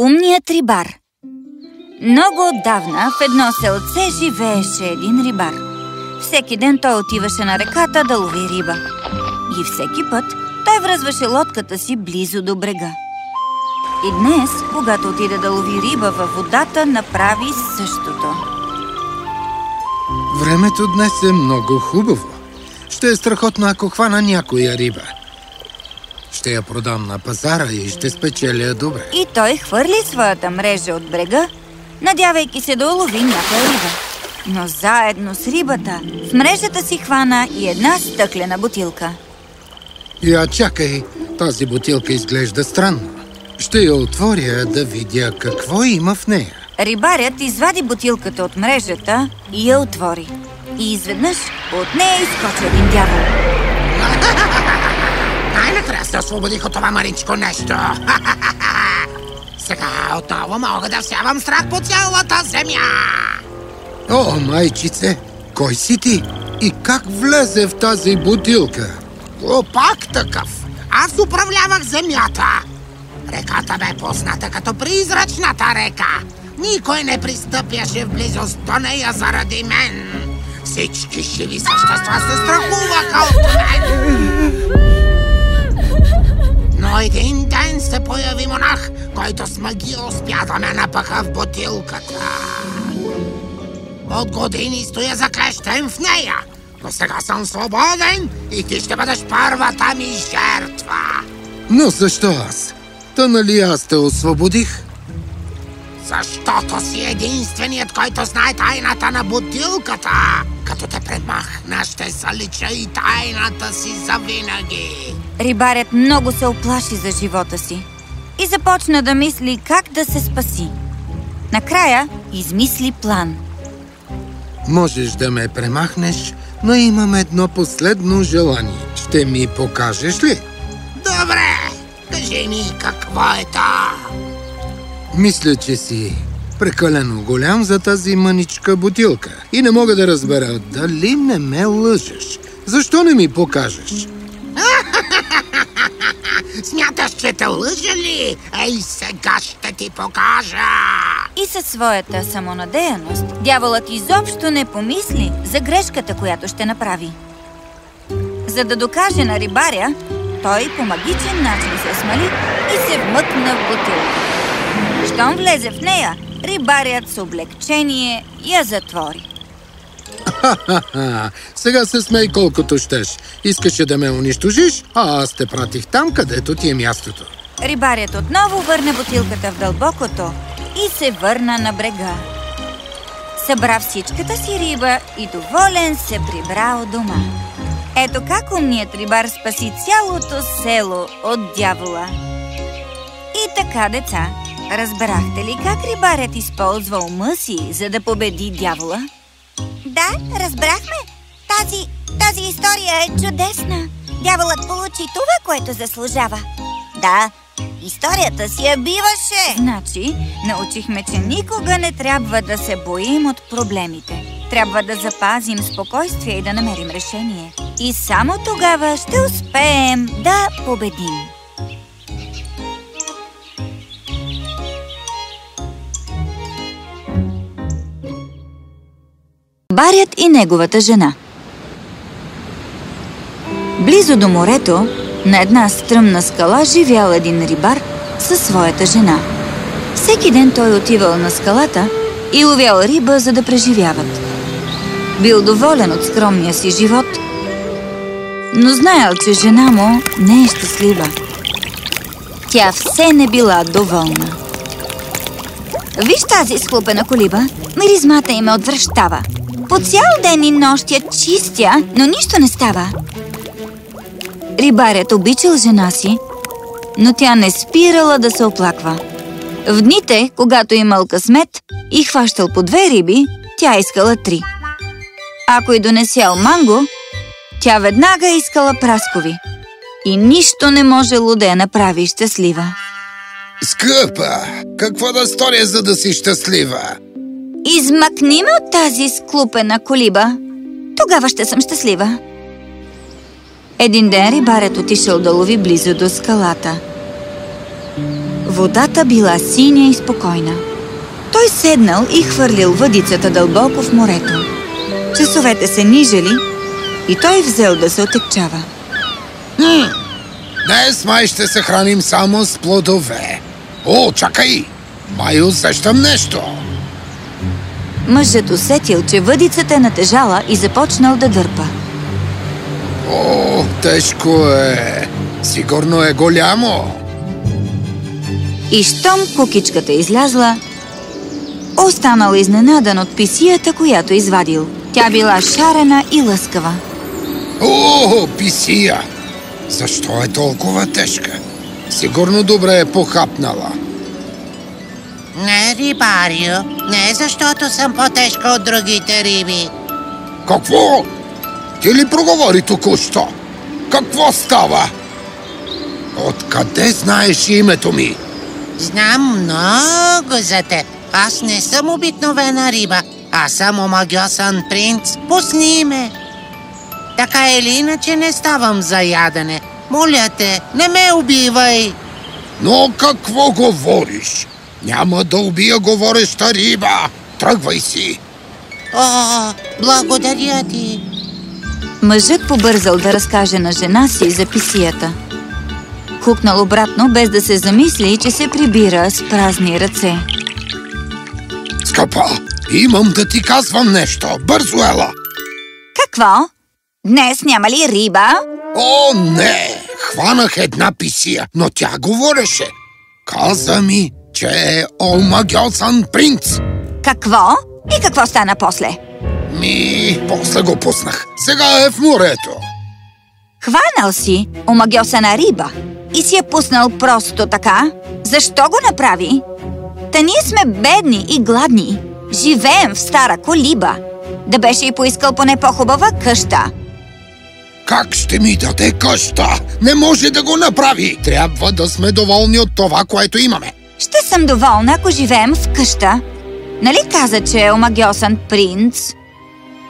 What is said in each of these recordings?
Умният рибар Много отдавна в едно селце живееше един рибар. Всеки ден той отиваше на реката да лови риба. И всеки път той връзваше лодката си близо до брега. И днес, когато отиде да лови риба във водата, направи същото. Времето днес е много хубаво. Ще е страхотно, ако хвана някоя риба. Ще я продам на пазара и ще спечеля добре. И той хвърли своята мрежа от брега, надявайки се да улови някоя риба. Но заедно с рибата в мрежата си хвана и една стъклена бутилка. Я чакай, тази бутилка изглежда странно. Ще я отворя да видя какво има в нея. Рибарят извади бутилката от мрежата и я отвори. И изведнъж от нея изкочи един дявол. Най-накрая се освободих от това маричко нещо. Сега отново мога да всявам страх по цялата земя. О, майчице, кой си ти? И как влезе в тази бутилка? О, пак такъв. Аз управлявах земята. Реката бе позната като призрачната река. Никой не пристъпяше в близост до нея заради мен. Всички живи същества се страхуваха от мен. Но един ден се появи монах, който с магия успя да ме напаха в бутилката. От години стоя заклещен в нея, но сега съм свободен и ти ще бъдеш първата ми жертва. Но защо аз? Та нали аз те освободих? Защото си единственият, който знае тайната на бутилката. Като те премахна, ще залича и тайната си завинаги. Рибарят много се оплаши за живота си и започна да мисли как да се спаси. Накрая измисли план. Можеш да ме премахнеш, но имам едно последно желание. Ще ми покажеш ли? Добре, кажи ми какво е то. Мисля, че си прекалено голям за тази мъничка бутилка. И не мога да разбера дали не ме лъжеш. Защо не ми покажеш? Смяташ, че те лъжа ли? Ей, сега ще ти покажа! И със своята самонадеяност, дяволът изобщо не помисли за грешката, която ще направи. За да докаже на рибаря, той по магичен начин се смали и се вмъкна в бутилка. Щом влезе в нея, рибарят с облегчение я затвори. Ха-ха, сега се смей колкото щеш. Искаше да ме унищожиш, а аз те пратих там, където ти е мястото. Рибарят отново върна бутилката в дълбокото и се върна на брега. Събра всичката си риба и доволен се прибра от дома. Ето как умният рибар спаси цялото село от дявола. И така, деца, разбрахте ли как рибарят използва ума си, за да победи дявола? Да, разбрахме. Тази, тази история е чудесна. Дяволът получи това, което заслужава. Да, историята си я биваше. Значи, научихме, че никога не трябва да се боим от проблемите. Трябва да запазим спокойствие и да намерим решение. И само тогава ще успеем да победим. Барят и неговата жена Близо до морето, на една стръмна скала, живял един рибар със своята жена. Всеки ден той отивал на скалата и ловял риба, за да преживяват. Бил доволен от скромния си живот, но знаел, че жена му не е щастлива. Тя все не била доволна. Виж тази схлупена колиба, миризмата им отвръщава. По цял ден и нощ я чистя, но нищо не става. Рибарят обичал жена си, но тя не спирала да се оплаква. В дните, когато имал късмет и хващал по две риби, тя искала три. Ако й донесял манго, тя веднага искала праскови. И нищо не можело да я направи щастлива. Скъпа, какво да сторя, за да си щастлива? Измъкни ме от тази склупена колиба. Тогава ще съм щастлива. Един ден рибарят отишъл да лови близо до скалата. Водата била синя и спокойна. Той седнал и хвърлил въдицата дълбоко в морето. Часовете се нижали и той взел да се отекчава. Днес май ще се храним само с плодове. О, чакай! Май усещам нещо. Мъжът усетил, че въдицата е натежала и започнал да дърпа. О, тежко е. Сигурно е голямо. И щом кукичката излязла, останал изненадан от писията, която извадил. Тя била шарена и лъскава. О, писия! Защо е толкова тежка? Сигурно добре е похапнала. Не, рибарио, не защото съм по-тежка от другите риби. Какво? Ти ли проговори току-що? Какво става? Откъде знаеш името ми? Знам много за теб. Аз не съм обикновена риба. Аз съм омагиосан принц. Пусни ме. Така или иначе не ставам за ядене. Моля те, не ме убивай. Но какво говориш? Няма да убия говореща риба. Тръгвай си. О, благодаря ти. Мъжът побързал да разкаже на жена си за писията. Хукнал обратно, без да се замисли, че се прибира с празни ръце. Скъпа, имам да ти казвам нещо. Бързо ела. Какво? Днес няма ли риба? О, не! Хванах една писия, но тя говореше. Каза ми, че е омагиосан принц. Какво? И какво стана после? Ми, после го пуснах. Сега е в морето. Хванал си омагиосана риба и си я пуснал просто така? Защо го направи? Та ние сме бедни и гладни. Живеем в стара колиба. Да беше и поискал поне по-хубава къща. Как ще ми даде къща? Не може да го направи. Трябва да сме доволни от това, което имаме. Ще съм доволна, ако живеем в къща. Нали каза, че е омагиосан принц?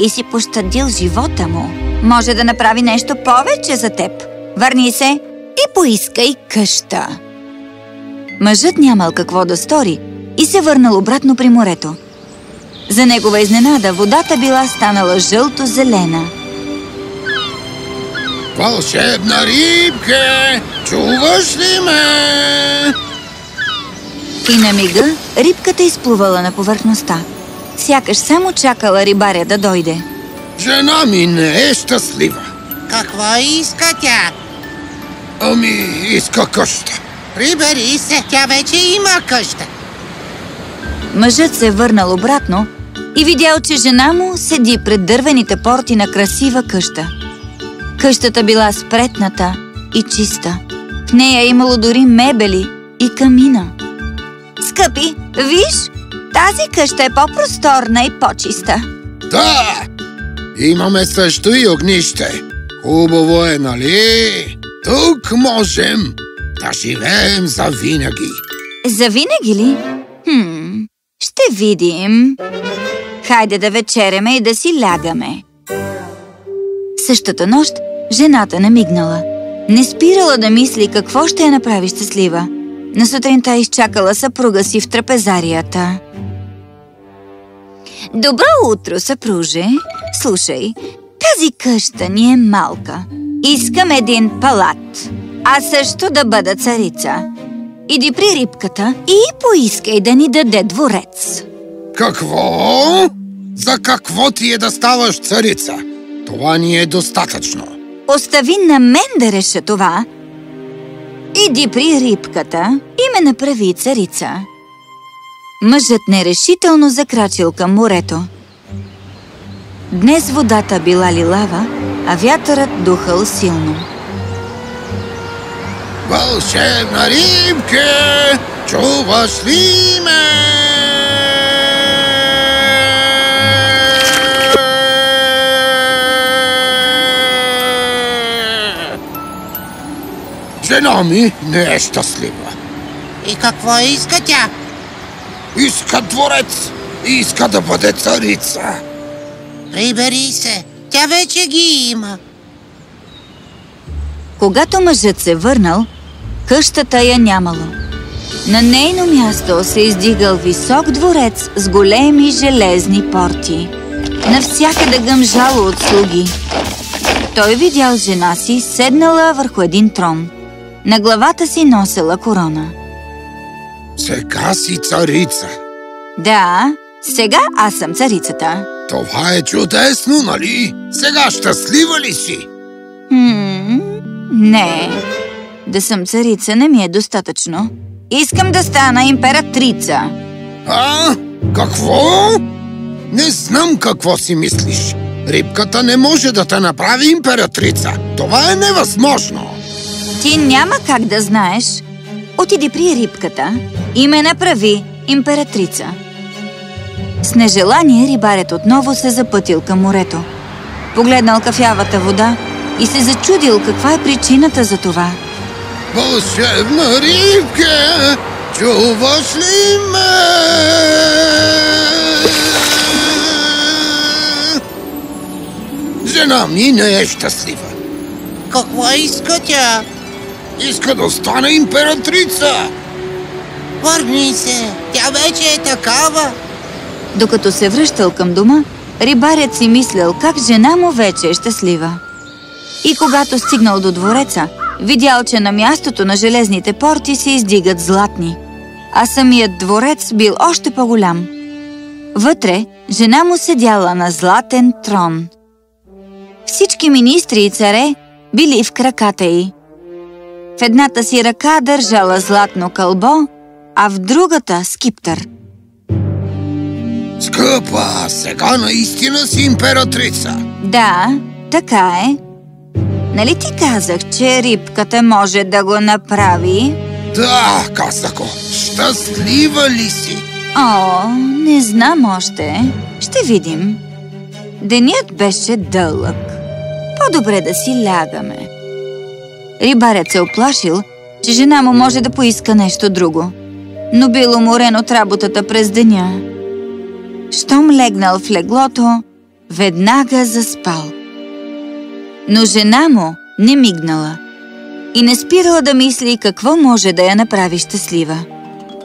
И си пощадил живота му. Може да направи нещо повече за теб. Върни се и поискай къща. Мъжът нямал какво да стори и се върнал обратно при морето. За негова изненада водата била станала жълто-зелена. Вълшебна рибке, чуваш ли ме? И на мига рибката изплувала на повърхността. Сякаш само чакала рибаря да дойде. Жена ми не е щастлива. Какво иска тя? Ами, иска къща. Прибери се, тя вече има къща. Мъжът се върнал обратно и видял, че жена му седи пред дървените порти на красива къща. Къщата била спретната и чиста. В нея имало дори мебели и камина. Скъпи, виж, тази къща е по-просторна и по-чиста. Да! Имаме също и огнище. Хубаво е, нали? Тук можем да живеем за винаги. За винаги ли? Хм, ще видим. Хайде да вечеряме и да си лягаме. Същата нощ жената намигнала. Не спирала да мисли какво ще я направи щастлива. На сутринта изчакала съпруга си в трапезарията. Добро утро, съпруже! Слушай, тази къща ни е малка. Искам един палат, а също да бъда царица. Иди при рибката и поискай да ни даде дворец. Какво? За какво ти е да ставаш царица? Това ни е достатъчно. Остави на мен да реша това. Иди при рибката и ме направи царица. Мъжът нерешително закрачил към морето. Днес водата била лилава, а вятърът духал силно. Вълшебна рибке, чуваш ли ме? Жена ми не е щастлива. И какво иска тя? Иска дворец и иска да бъде царица. Прибери се, тя вече ги има. Когато мъжът се върнал, къщата я нямало. На нейно място се издигал висок дворец с големи железни порти. Навсякъде гъмжало от слуги. Той видял жена си седнала върху един трон. На главата си носела корона. Сега си царица. Да, сега аз съм царицата. Това е чудесно, нали? Сега щастлива ли си? Хм, не. Да съм царица не ми е достатъчно. Искам да стана императрица. А? Какво? Не знам какво си мислиш. Рибката не може да те направи императрица. Това е невъзможно. Ти няма как да знаеш. Отиди при рибката и ме направи императрица. С нежелание рибарят отново се запътил към морето. Погледнал кафявата вода и се зачудил каква е причината за това. Вълшебна рибка, чуваш ли ме? Жена ми не е щастлива. Какво иска тя? Иска да стане императрица. Върни се, тя вече е такава. Докато се връщал към дома, рибарят си мислял как жена му вече е щастлива. И когато стигнал до двореца, видял, че на мястото на железните порти се издигат златни, а самият дворец бил още по-голям. Вътре жена му седяла на златен трон. Всички министри и царе били в краката й. В едната си ръка държала златно кълбо, а в другата – скиптър. Скъпа, сега наистина си императрица. Да, така е. Нали ти казах, че рибката може да го направи? Да, каза го. Щастлива ли си? О, не знам още. Ще видим. Денят беше дълъг. По-добре да си лягаме. Рибарят се оплашил, че жена му може да поиска нещо друго. Но бил уморен от работата през деня. Щом легнал в леглото, веднага заспал. Но жена му не мигнала и не спирала да мисли какво може да я направи щастлива.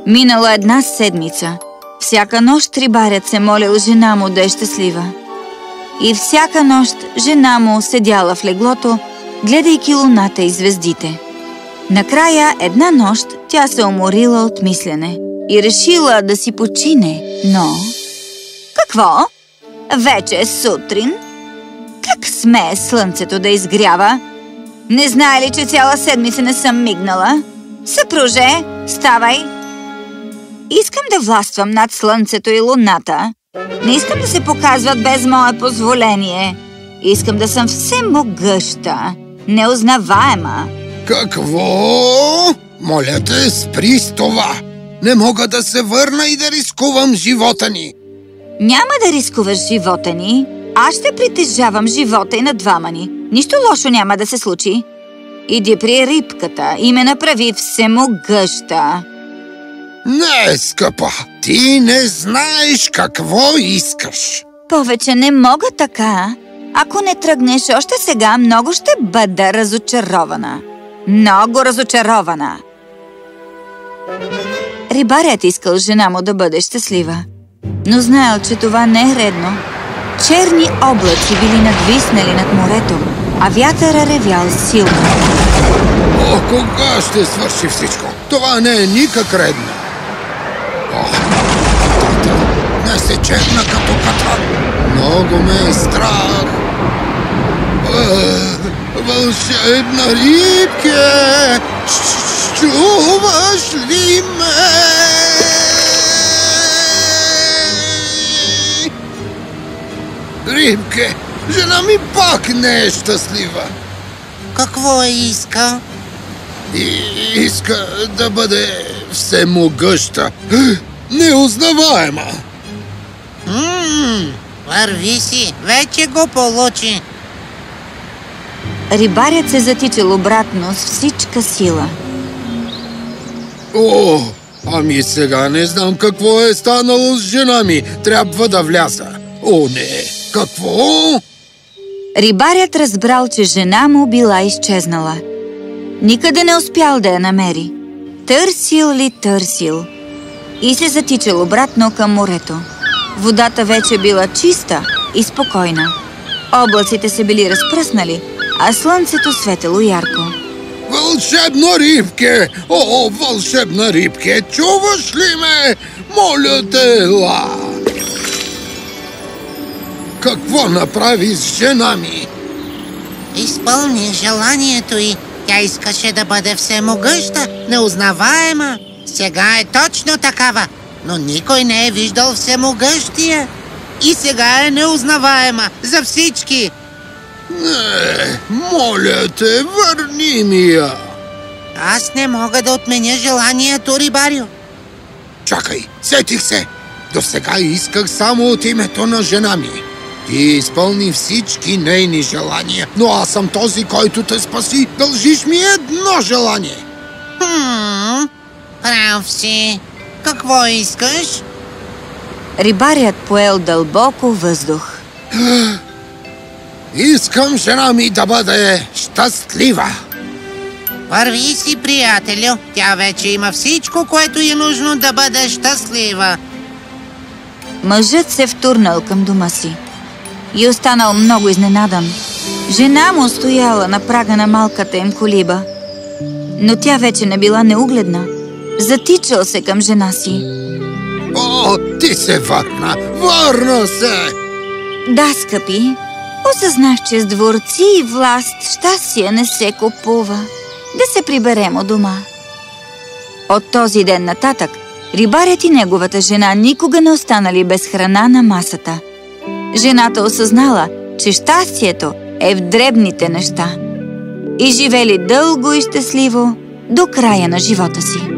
Минала една седмица. Всяка нощ рибарят се молил жена му да е щастлива. И всяка нощ жена му седяла в леглото, гледайки луната и звездите. Накрая една нощ тя се уморила от мислене и решила да си почине, но... Какво? Вече е сутрин? Как смее слънцето да изгрява? Не знае ли, че цяла седмица не съм мигнала? Съпруже, ставай! Искам да властвам над слънцето и луната. Не искам да се показват без мое позволение. Искам да съм всемогъща, неузнаваема. Какво? Моля те, спри с това. Не мога да се върна и да рискувам живота ни. Няма да рискуваш живота ни. Аз ще притежавам живота и на двама ни. Нищо лошо няма да се случи. Иди при рибката и ме направи всемогъща. Не, скъпа, ти не знаеш какво искаш. Повече не мога така. Ако не тръгнеш още сега, много ще бъда разочарована. Много разочарована. Рибарят искал жена му да бъде щастлива, но знаел, че това не е редно. Черни облаци били надвиснали над морето, а вятъра ревял силно. О, кога ще свърши всичко? Това не е никак редно. О, тата, не се черна като катан. Много ме е страх. Е, Вълшебна рибке, чуваш ли ме? Рибке, жена ми пак не е щастлива. Какво иска? И иска да бъде всемогъща, неузнаваема. Ммм, върви си, вече го получи. Рибарят се затичал обратно с всичка сила. О, ами сега не знам какво е станало с жена ми. Трябва да вляза. О, не! Какво? Рибарят разбрал, че жена му била изчезнала Никъде не успял да я намери. Търсил ли търсил. И се затичал обратно към морето. Водата вече била чиста и спокойна. Облаците се били разпръснали, а слънцето светело ярко. Вълшебна рибке! О, вълшебна рибке! Чуваш ли ме? Моля те, ела! Какво направи с жена ми? Изпълни желанието й. Тя искаше да бъде всемогъща, неузнаваема. Сега е точно такава, но никой не е виждал всемогъщия. И сега е неузнаваема за всички. Не, моля те, върни ми я! Аз не мога да отменя желанието, Рибарио. Чакай, сетих се! До сега исках само от името на жена ми. Ти изпълни всички нейни желания, но аз съм този, който те спаси. Дължиш ми едно желание. Хм, прав си. Какво искаш? Рибарят поел дълбоко въздух. Искам жена ми да бъде щастлива. Върви си, приятелю. Тя вече има всичко, което е нужно да бъде щастлива. Мъжът се втурнал към дома си и останал много изненадан. Жена му стояла на прага на малката им колиба, но тя вече не била неугледна. Затичал се към жена си. О, ти се върна! Върна се! Да, скъпи, осъзнах, че с дворци и власт щастие не се купува. Да се приберем от дома. От този ден нататък, рибарят и неговата жена никога не останали без храна на масата. Жената осъзнала, че щастието е в дребните неща. И живели дълго и щастливо до края на живота си.